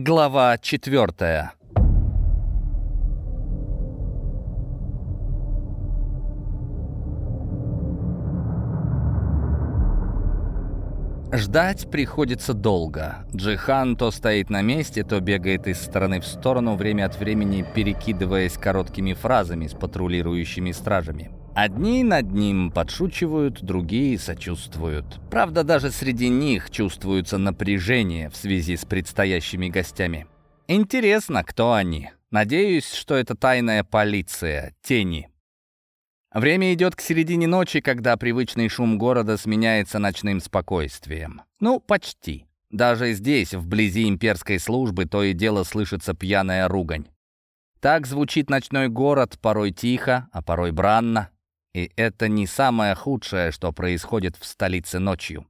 Глава четвертая. Ждать приходится долго. Джихан то стоит на месте, то бегает из стороны в сторону, время от времени перекидываясь короткими фразами с патрулирующими стражами. Одни над ним подшучивают, другие сочувствуют. Правда, даже среди них чувствуется напряжение в связи с предстоящими гостями. Интересно, кто они? Надеюсь, что это тайная полиция, тени. Время идет к середине ночи, когда привычный шум города сменяется ночным спокойствием. Ну, почти. Даже здесь, вблизи имперской службы, то и дело слышится пьяная ругань. Так звучит ночной город, порой тихо, а порой бранно. И это не самое худшее, что происходит в столице ночью.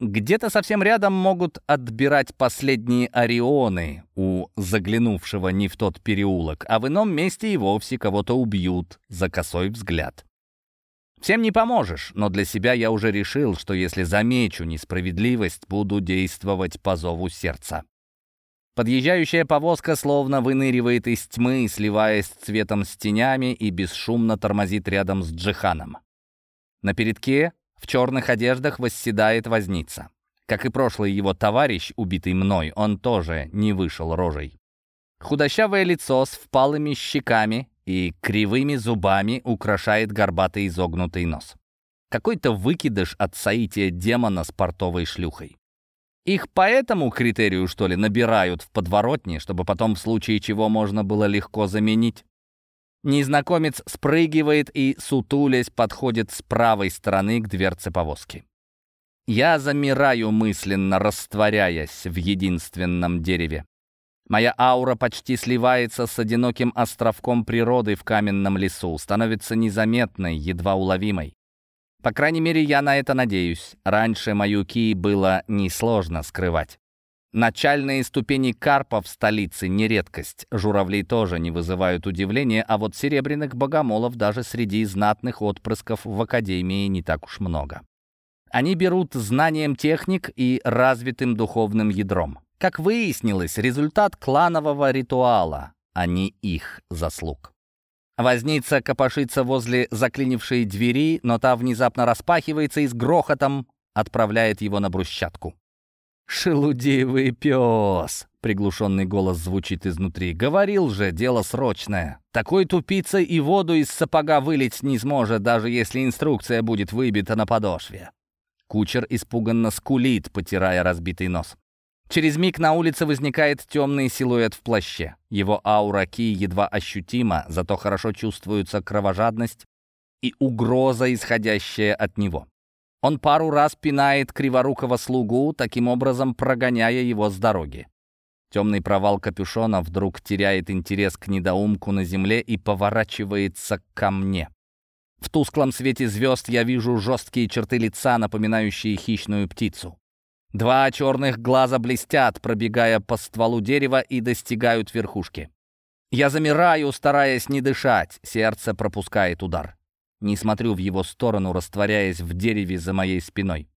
Где-то совсем рядом могут отбирать последние орионы у заглянувшего не в тот переулок, а в ином месте и вовсе кого-то убьют за косой взгляд. Всем не поможешь, но для себя я уже решил, что если замечу несправедливость, буду действовать по зову сердца. Подъезжающая повозка словно выныривает из тьмы, сливаясь цветом с тенями и бесшумно тормозит рядом с Джиханом. На передке в черных одеждах восседает возница. Как и прошлый его товарищ, убитый мной, он тоже не вышел рожей. Худощавое лицо с впалыми щеками и кривыми зубами украшает горбатый изогнутый нос. Какой-то выкидыш от соития демона с портовой шлюхой. Их по этому критерию, что ли, набирают в подворотне, чтобы потом в случае чего можно было легко заменить? Незнакомец спрыгивает и, сутулясь, подходит с правой стороны к дверце повозки. Я замираю мысленно, растворяясь в единственном дереве. Моя аура почти сливается с одиноким островком природы в каменном лесу, становится незаметной, едва уловимой. По крайней мере, я на это надеюсь. Раньше мою ки было несложно скрывать. Начальные ступени карпа в столице не редкость. Журавли тоже не вызывают удивления, а вот серебряных богомолов даже среди знатных отпрысков в академии не так уж много. Они берут знанием техник и развитым духовным ядром. Как выяснилось, результат кланового ритуала, а не их заслуг. Возница копошится возле заклинившей двери, но та внезапно распахивается и с грохотом отправляет его на брусчатку. «Шелудивый пес!» — приглушенный голос звучит изнутри. «Говорил же, дело срочное. Такой тупица и воду из сапога вылить не сможет, даже если инструкция будет выбита на подошве». Кучер испуганно скулит, потирая разбитый нос. Через миг на улице возникает темный силуэт в плаще. Его аура ки едва ощутима, зато хорошо чувствуется кровожадность и угроза, исходящая от него. Он пару раз пинает криворукого слугу, таким образом прогоняя его с дороги. Темный провал капюшона вдруг теряет интерес к недоумку на земле и поворачивается ко мне. В тусклом свете звезд я вижу жесткие черты лица, напоминающие хищную птицу. Два черных глаза блестят, пробегая по стволу дерева и достигают верхушки. Я замираю, стараясь не дышать. Сердце пропускает удар. Не смотрю в его сторону, растворяясь в дереве за моей спиной.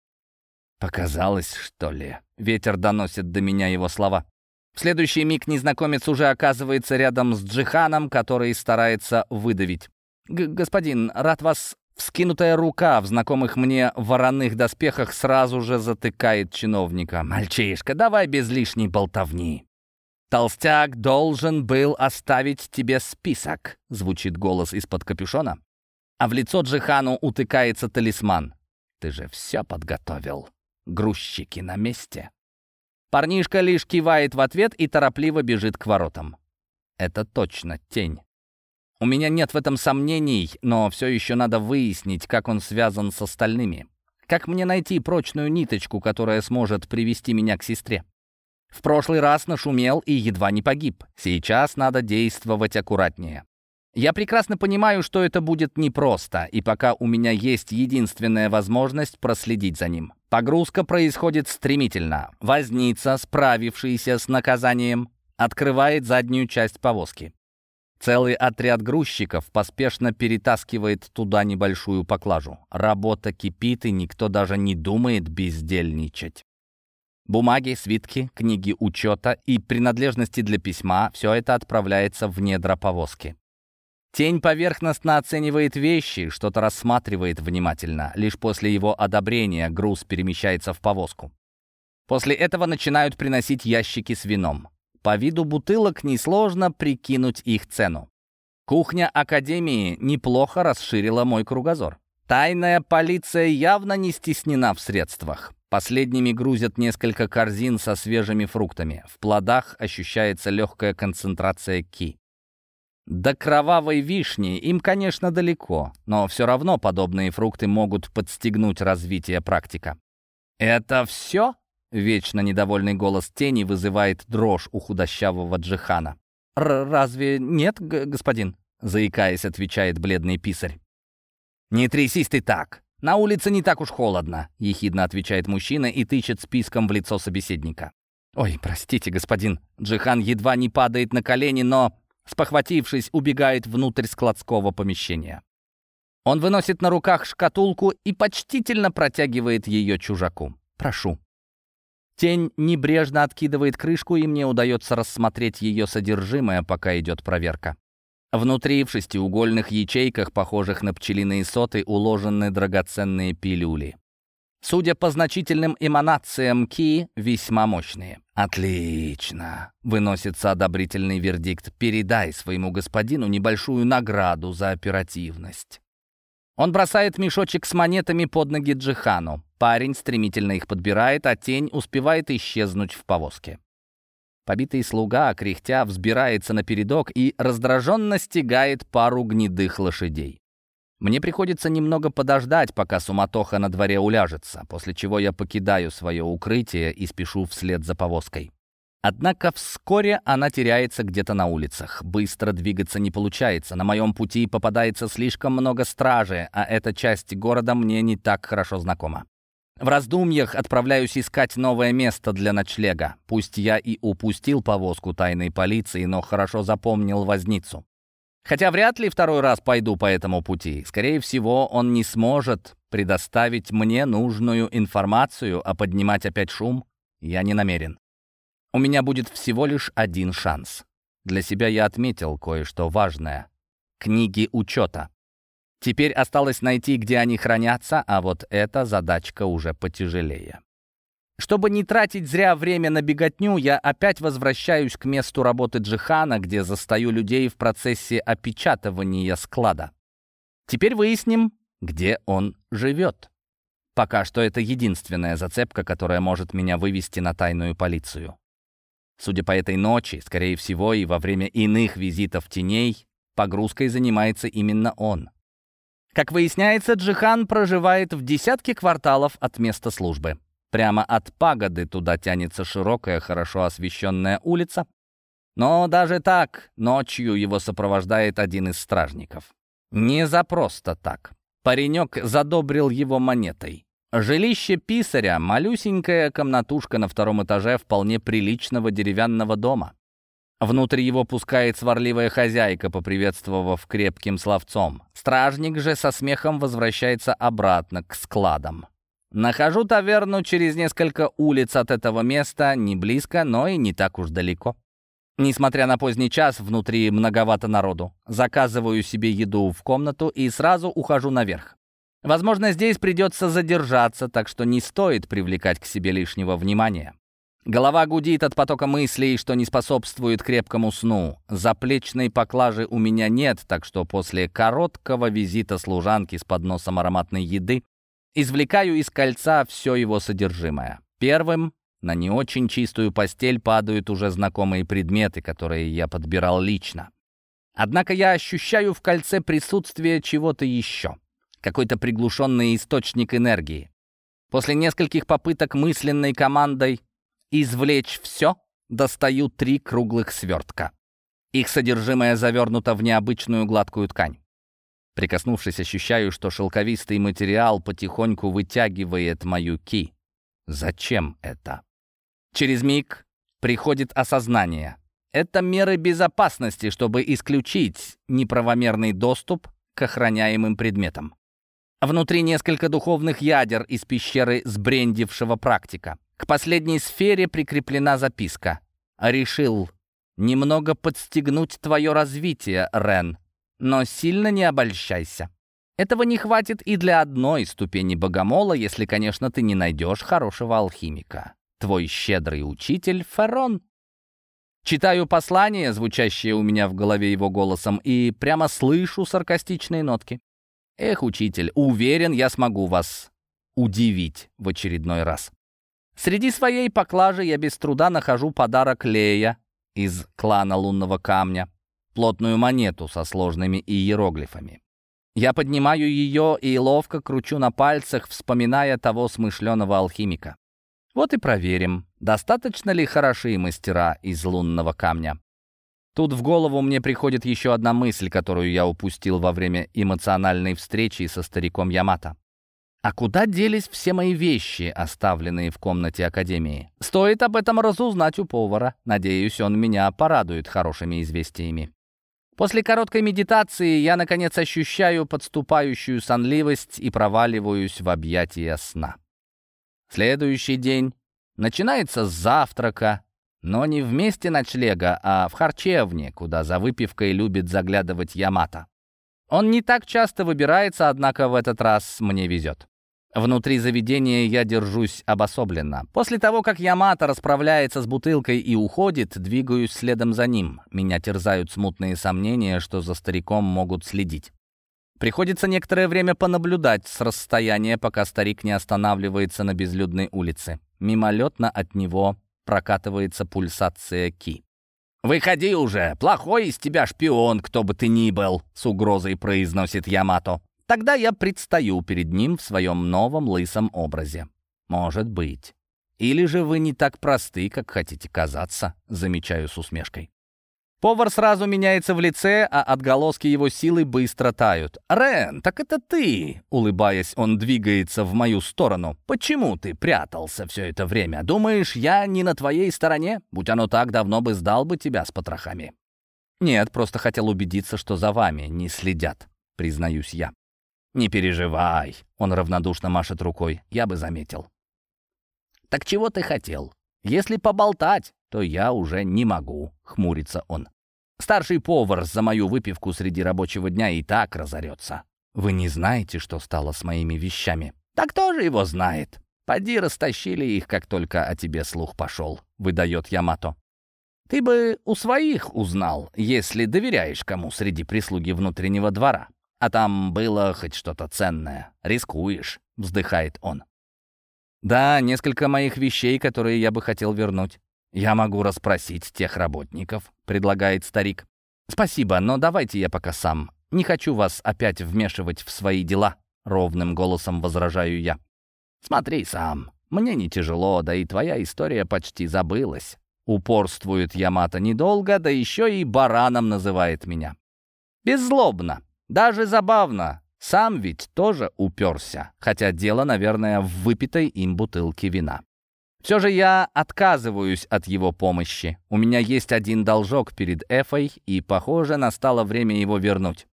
«Показалось, что ли?» Ветер доносит до меня его слова. В следующий миг незнакомец уже оказывается рядом с Джиханом, который старается выдавить. «Господин, рад вас Вскинутая рука в знакомых мне вороных доспехах сразу же затыкает чиновника. «Мальчишка, давай без лишней болтовни». «Толстяк должен был оставить тебе список», — звучит голос из-под капюшона. А в лицо Джихану утыкается талисман. «Ты же все подготовил. Грузчики на месте». Парнишка лишь кивает в ответ и торопливо бежит к воротам. Это точно тень. У меня нет в этом сомнений, но все еще надо выяснить, как он связан с остальными. Как мне найти прочную ниточку, которая сможет привести меня к сестре? В прошлый раз нашумел и едва не погиб. Сейчас надо действовать аккуратнее. Я прекрасно понимаю, что это будет непросто, и пока у меня есть единственная возможность проследить за ним. Погрузка происходит стремительно. Возница, справившийся с наказанием, открывает заднюю часть повозки. Целый отряд грузчиков поспешно перетаскивает туда небольшую поклажу. Работа кипит, и никто даже не думает бездельничать. Бумаги, свитки, книги учета и принадлежности для письма — все это отправляется в недра повозки. Тень поверхностно оценивает вещи, что-то рассматривает внимательно. Лишь после его одобрения груз перемещается в повозку. После этого начинают приносить ящики с вином. По виду бутылок несложно прикинуть их цену. Кухня Академии неплохо расширила мой кругозор. Тайная полиция явно не стеснена в средствах. Последними грузят несколько корзин со свежими фруктами. В плодах ощущается легкая концентрация ки. До кровавой вишни им, конечно, далеко, но все равно подобные фрукты могут подстегнуть развитие практика. «Это все?» — вечно недовольный голос тени вызывает дрожь у худощавого Джихана. «Разве нет, господин?» — заикаясь, отвечает бледный писарь. «Не трясись ты так! На улице не так уж холодно!» — ехидно отвечает мужчина и тычет списком в лицо собеседника. «Ой, простите, господин!» Джихан едва не падает на колени, но спохватившись, убегает внутрь складского помещения. Он выносит на руках шкатулку и почтительно протягивает ее чужаку. «Прошу». Тень небрежно откидывает крышку, и мне удается рассмотреть ее содержимое, пока идет проверка. Внутри, в шестиугольных ячейках, похожих на пчелиные соты, уложены драгоценные пилюли. Судя по значительным эманациям Ки, весьма мощные. «Отлично!» — выносится одобрительный вердикт. «Передай своему господину небольшую награду за оперативность». Он бросает мешочек с монетами под ноги Джихану. Парень стремительно их подбирает, а тень успевает исчезнуть в повозке. Побитый слуга, кряхтя, взбирается на передок и раздраженно стегает пару гнедых лошадей. Мне приходится немного подождать, пока суматоха на дворе уляжется, после чего я покидаю свое укрытие и спешу вслед за повозкой. Однако вскоре она теряется где-то на улицах. Быстро двигаться не получается. На моем пути попадается слишком много стражи, а эта часть города мне не так хорошо знакома. В раздумьях отправляюсь искать новое место для ночлега. Пусть я и упустил повозку тайной полиции, но хорошо запомнил возницу. Хотя вряд ли второй раз пойду по этому пути. Скорее всего, он не сможет предоставить мне нужную информацию, а поднимать опять шум я не намерен. У меня будет всего лишь один шанс. Для себя я отметил кое-что важное. Книги учета. Теперь осталось найти, где они хранятся, а вот эта задачка уже потяжелее. Чтобы не тратить зря время на беготню, я опять возвращаюсь к месту работы Джихана, где застаю людей в процессе опечатывания склада. Теперь выясним, где он живет. Пока что это единственная зацепка, которая может меня вывести на тайную полицию. Судя по этой ночи, скорее всего, и во время иных визитов теней, погрузкой занимается именно он. Как выясняется, Джихан проживает в десятке кварталов от места службы. Прямо от пагоды туда тянется широкая, хорошо освещенная улица. Но даже так ночью его сопровождает один из стражников. Не за просто так. Паренек задобрил его монетой. Жилище писаря — малюсенькая комнатушка на втором этаже вполне приличного деревянного дома. Внутрь его пускает сварливая хозяйка, поприветствовав крепким словцом. Стражник же со смехом возвращается обратно к складам. Нахожу таверну через несколько улиц от этого места, не близко, но и не так уж далеко. Несмотря на поздний час, внутри многовато народу. Заказываю себе еду в комнату и сразу ухожу наверх. Возможно, здесь придется задержаться, так что не стоит привлекать к себе лишнего внимания. Голова гудит от потока мыслей, что не способствует крепкому сну. Заплечной поклажи у меня нет, так что после короткого визита служанки с подносом ароматной еды Извлекаю из кольца все его содержимое. Первым на не очень чистую постель падают уже знакомые предметы, которые я подбирал лично. Однако я ощущаю в кольце присутствие чего-то еще. Какой-то приглушенный источник энергии. После нескольких попыток мысленной командой извлечь все, достаю три круглых свертка. Их содержимое завернуто в необычную гладкую ткань. Прикоснувшись, ощущаю, что шелковистый материал потихоньку вытягивает мою ки. Зачем это? Через миг приходит осознание. Это меры безопасности, чтобы исключить неправомерный доступ к охраняемым предметам. Внутри несколько духовных ядер из пещеры сбрендившего практика. К последней сфере прикреплена записка. «Решил немного подстегнуть твое развитие, Рен, но сильно не обольщайся. Этого не хватит и для одной ступени богомола, если, конечно, ты не найдешь хорошего алхимика. Твой щедрый учитель Ферон. Читаю послание, звучащее у меня в голове его голосом, и прямо слышу саркастичные нотки. Эх, учитель, уверен, я смогу вас удивить в очередной раз. Среди своей поклажи я без труда нахожу подарок Лея из клана лунного камня, плотную монету со сложными иероглифами. Я поднимаю ее и ловко кручу на пальцах, вспоминая того смышленого алхимика. Вот и проверим, достаточно ли хороши мастера из лунного камня. Тут в голову мне приходит еще одна мысль, которую я упустил во время эмоциональной встречи со стариком Ямато. А куда делись все мои вещи, оставленные в комнате Академии? Стоит об этом разузнать у повара. Надеюсь, он меня порадует хорошими известиями. После короткой медитации я, наконец, ощущаю подступающую сонливость и проваливаюсь в объятия сна. Следующий день начинается с завтрака, но не в месте ночлега, а в харчевне, куда за выпивкой любит заглядывать Ямато. Он не так часто выбирается, однако в этот раз мне везет. Внутри заведения я держусь обособленно. После того, как Ямато расправляется с бутылкой и уходит, двигаюсь следом за ним. Меня терзают смутные сомнения, что за стариком могут следить. Приходится некоторое время понаблюдать с расстояния, пока старик не останавливается на безлюдной улице. Мимолетно от него прокатывается пульсация ки. «Выходи уже! Плохой из тебя шпион, кто бы ты ни был!» — с угрозой произносит Ямато. Тогда я предстаю перед ним в своем новом лысом образе. Может быть. Или же вы не так просты, как хотите казаться, замечаю с усмешкой. Повар сразу меняется в лице, а отголоски его силы быстро тают. «Рен, так это ты!» Улыбаясь, он двигается в мою сторону. «Почему ты прятался все это время? Думаешь, я не на твоей стороне? Будь оно так, давно бы сдал бы тебя с потрохами». «Нет, просто хотел убедиться, что за вами не следят», признаюсь я. «Не переживай», — он равнодушно машет рукой, — «я бы заметил». «Так чего ты хотел? Если поболтать, то я уже не могу», — хмурится он. «Старший повар за мою выпивку среди рабочего дня и так разорется. Вы не знаете, что стало с моими вещами?» «Так кто же его знает? Поди растащили их, как только о тебе слух пошел», — выдает Ямато. «Ты бы у своих узнал, если доверяешь кому среди прислуги внутреннего двора. А там было хоть что-то ценное. Рискуешь», — вздыхает он. «Да, несколько моих вещей, которые я бы хотел вернуть. Я могу расспросить тех работников», — предлагает старик. «Спасибо, но давайте я пока сам. Не хочу вас опять вмешивать в свои дела», — ровным голосом возражаю я. «Смотри сам. Мне не тяжело, да и твоя история почти забылась». Упорствует Ямато недолго, да еще и бараном называет меня. Беззлобно, даже забавно. Сам ведь тоже уперся, хотя дело, наверное, в выпитой им бутылке вина. Все же я отказываюсь от его помощи. У меня есть один должок перед Эфой, и, похоже, настало время его вернуть.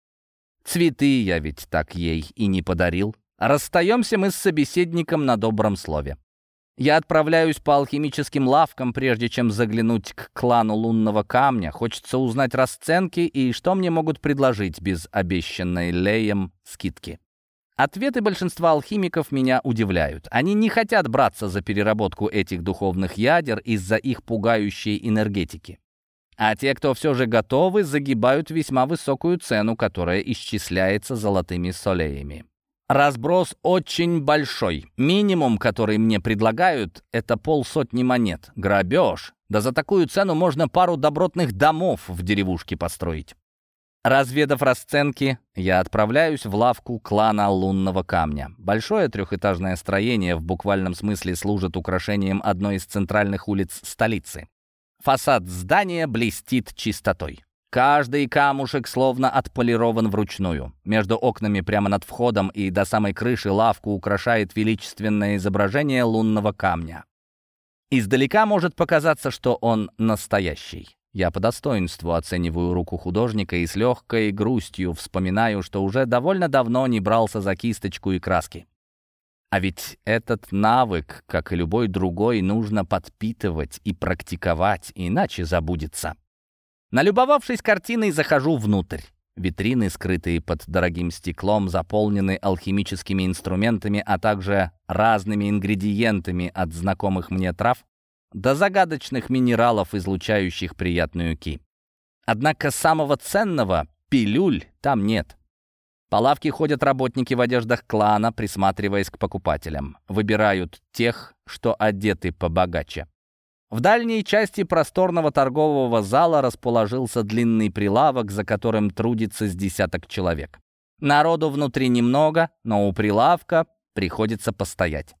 Цветы я ведь так ей и не подарил. Расстаемся мы с собеседником на добром слове. Я отправляюсь по алхимическим лавкам, прежде чем заглянуть к клану лунного камня. Хочется узнать расценки и что мне могут предложить без обещанной Леем скидки. Ответы большинства алхимиков меня удивляют. Они не хотят браться за переработку этих духовных ядер из-за их пугающей энергетики. А те, кто все же готовы, загибают весьма высокую цену, которая исчисляется золотыми солеями. Разброс очень большой. Минимум, который мне предлагают, это полсотни монет. Грабеж. Да за такую цену можно пару добротных домов в деревушке построить. Разведав расценки, я отправляюсь в лавку клана лунного камня. Большое трехэтажное строение в буквальном смысле служит украшением одной из центральных улиц столицы. Фасад здания блестит чистотой. Каждый камушек словно отполирован вручную. Между окнами прямо над входом и до самой крыши лавку украшает величественное изображение лунного камня. Издалека может показаться, что он настоящий. Я по достоинству оцениваю руку художника и с легкой грустью вспоминаю, что уже довольно давно не брался за кисточку и краски. А ведь этот навык, как и любой другой, нужно подпитывать и практиковать, иначе забудется. Налюбовавшись картиной, захожу внутрь. Витрины, скрытые под дорогим стеклом, заполнены алхимическими инструментами, а также разными ингредиентами от знакомых мне трав до загадочных минералов, излучающих приятную ки. Однако самого ценного — пилюль — там нет. По лавке ходят работники в одеждах клана, присматриваясь к покупателям. Выбирают тех, что одеты побогаче. В дальней части просторного торгового зала расположился длинный прилавок, за которым трудится с десяток человек. Народу внутри немного, но у прилавка приходится постоять.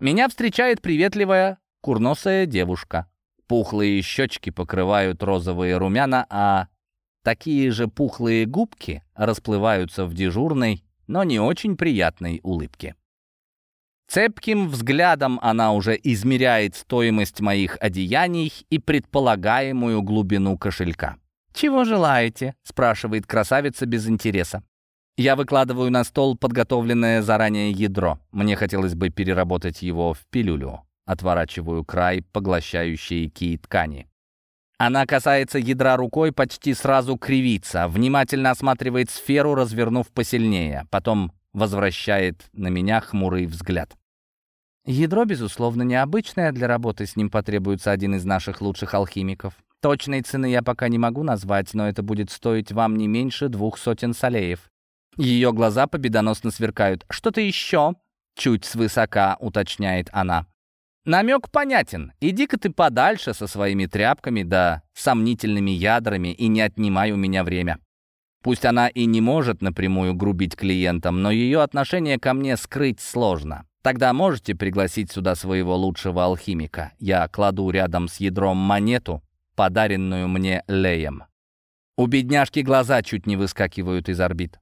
Меня встречает приветливая, курносая девушка. Пухлые щечки покрывают розовые румяна, а Такие же пухлые губки расплываются в дежурной, но не очень приятной улыбке. Цепким взглядом она уже измеряет стоимость моих одеяний и предполагаемую глубину кошелька. «Чего желаете?» — спрашивает красавица без интереса. Я выкладываю на стол подготовленное заранее ядро. Мне хотелось бы переработать его в пилюлю. Отворачиваю край, поглощающий ки ткани. Она касается ядра рукой, почти сразу кривится, внимательно осматривает сферу, развернув посильнее, потом возвращает на меня хмурый взгляд. Ядро, безусловно, необычное, для работы с ним потребуется один из наших лучших алхимиков. Точной цены я пока не могу назвать, но это будет стоить вам не меньше двух сотен солеев. Ее глаза победоносно сверкают. «Что-то еще?» — чуть свысока уточняет она. Намек понятен. Иди-ка ты подальше со своими тряпками да сомнительными ядрами и не отнимай у меня время. Пусть она и не может напрямую грубить клиентам, но ее отношение ко мне скрыть сложно. Тогда можете пригласить сюда своего лучшего алхимика. Я кладу рядом с ядром монету, подаренную мне Леем. У бедняжки глаза чуть не выскакивают из орбит.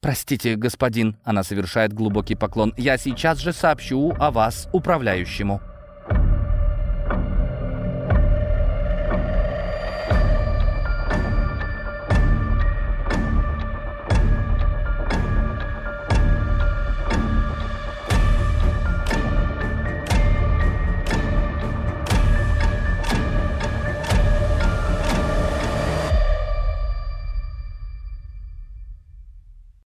«Простите, господин», — она совершает глубокий поклон, — «я сейчас же сообщу о вас управляющему».